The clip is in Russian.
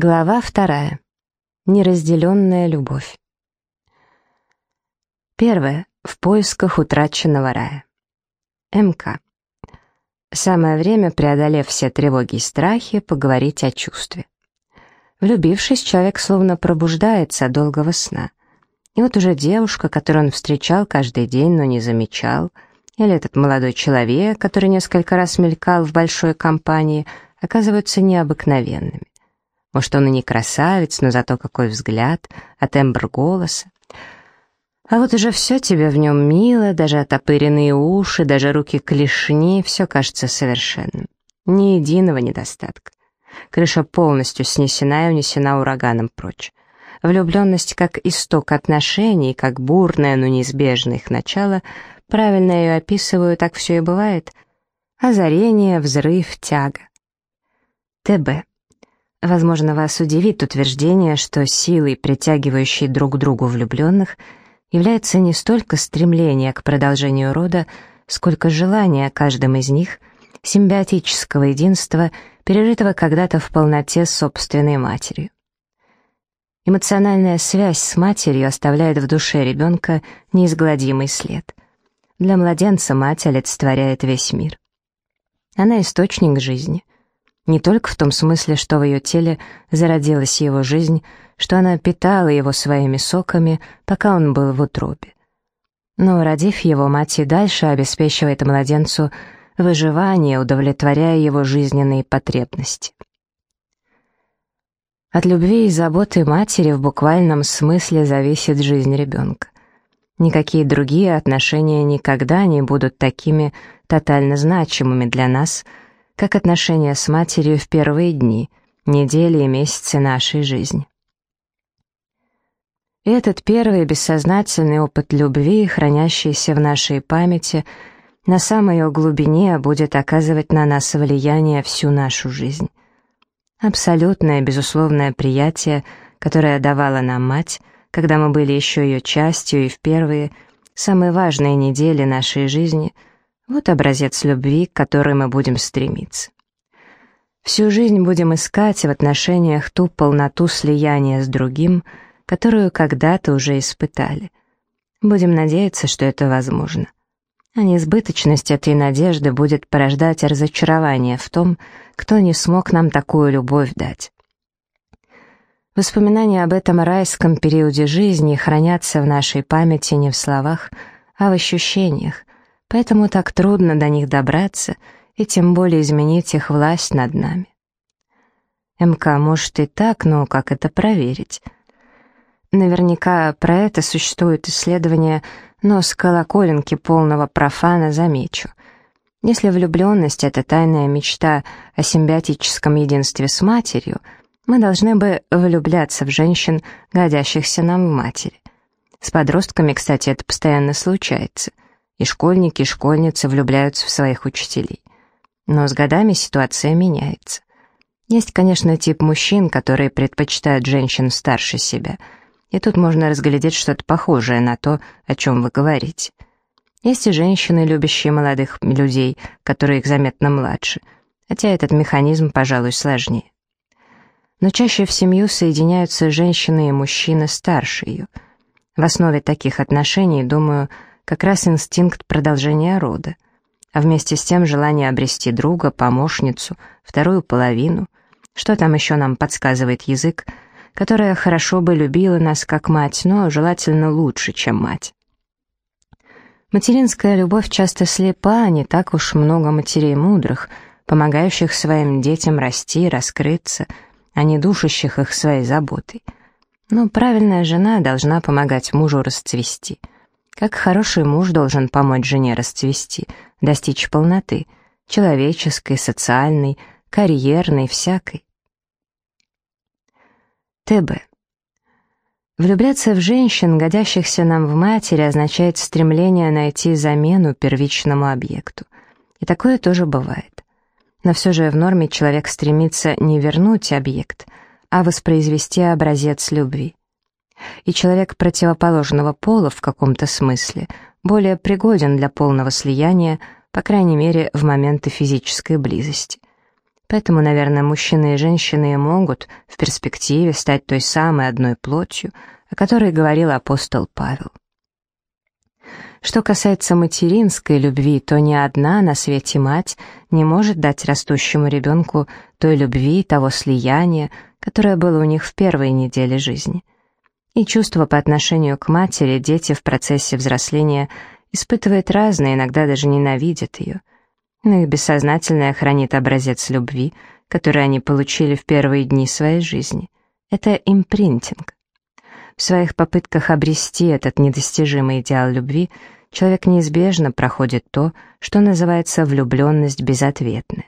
Глава вторая. Неразделенная любовь. Первое. В поисках утраченного рая. МК. Самое время, преодолев все тревоги и страхи, поговорить о чувстве. Влюбившись, человек словно пробуждается от долгого сна. И вот уже девушка, которую он встречал каждый день, но не замечал, или этот молодой человек, который несколько раз мелькал в большой компании, оказываются необыкновенными. Может, он и не красавец, но зато какой взгляд, а тембр голоса. А вот уже все тебе в нем мило, даже отопыренные уши, даже руки клешни, все кажется совершенным. Ни единого недостатка. Крыша полностью снесена и унесена ураганом прочь. Влюбленность как исток отношений, как бурное, но неизбежное их начало, правильно ее описываю, так все и бывает. Озарение, взрыв, тяга. ТБ. Возможно, вас удивит утверждение, что силой, притягивающей друг к другу влюбленных, является не столько стремление к продолжению рода, сколько желание каждым из них симбиотического единства, пережитого когда-то в полноте собственной матерью. Эмоциональная связь с матерью оставляет в душе ребенка неизгладимый след. Для младенца мать олицетворяет весь мир. Она источник жизни — не только в том смысле, что в ее теле зародилась его жизнь, что она питала его своими соками, пока он был в утробе. Но, родив его, мать и дальше обеспечивает младенцу выживание, удовлетворяя его жизненные потребности. От любви и заботы матери в буквальном смысле зависит жизнь ребенка. Никакие другие отношения никогда не будут такими тотально значимыми для нас – как отношения с матерью в первые дни, недели и месяцы нашей жизни. И этот первый бессознательный опыт любви, хранящийся в нашей памяти, на самой ее глубине будет оказывать на нас влияние всю нашу жизнь. Абсолютное, безусловное приятие, которое давала нам мать, когда мы были еще ее частью и в первые, самые важные недели нашей жизни — вот образец любви, к которой мы будем стремиться. Всю жизнь будем искать в отношениях ту полноту слияния с другим, которую когда-то уже испытали. Будем надеяться, что это возможно. А неизбыточность этой надежды будет порождать разочарование в том, кто не смог нам такую любовь дать. Воспоминания об этом райском периоде жизни хранятся в нашей памяти не в словах, а в ощущениях, поэтому так трудно до них добраться и тем более изменить их власть над нами. МК может и так, но как это проверить? Наверняка про это существует исследование, но с колоколенки полного профана замечу. Если влюбленность — это тайная мечта о симбиотическом единстве с матерью, мы должны бы влюбляться в женщин, годящихся нам в матери. С подростками, кстати, это постоянно случается — и школьники, и школьницы влюбляются в своих учителей. Но с годами ситуация меняется. Есть, конечно, тип мужчин, которые предпочитают женщин старше себя, и тут можно разглядеть что-то похожее на то, о чем вы говорите. Есть и женщины, любящие молодых людей, которые их заметно младше, хотя этот механизм, пожалуй, сложнее. Но чаще в семью соединяются женщины и мужчины старше ее. В основе таких отношений, думаю, как раз инстинкт продолжения рода, а вместе с тем желание обрести друга, помощницу, вторую половину, что там еще нам подсказывает язык, которая хорошо бы любила нас как мать, но желательно лучше, чем мать. Материнская любовь часто слепа, не так уж много матерей мудрых, помогающих своим детям расти, раскрыться, а не душащих их своей заботой. Но правильная жена должна помогать мужу расцвести — как хороший муж должен помочь жене расцвести, достичь полноты, человеческой, социальной, карьерной, всякой. ТБ. Влюбляться в женщин, годящихся нам в матери, означает стремление найти замену первичному объекту. И такое тоже бывает. Но все же в норме человек стремится не вернуть объект, а воспроизвести образец любви и человек противоположного пола в каком-то смысле более пригоден для полного слияния, по крайней мере, в моменты физической близости. Поэтому, наверное, мужчины и женщины могут в перспективе стать той самой одной плотью, о которой говорил апостол Павел. Что касается материнской любви, то ни одна на свете мать не может дать растущему ребенку той любви, того слияния, которое было у них в первые недели жизни. И чувства по отношению к матери дети в процессе взросления испытывают разные, иногда даже ненавидят ее. Но их бессознательное хранит образец любви, который они получили в первые дни своей жизни. Это импринтинг. В своих попытках обрести этот недостижимый идеал любви человек неизбежно проходит то, что называется влюбленность безответная.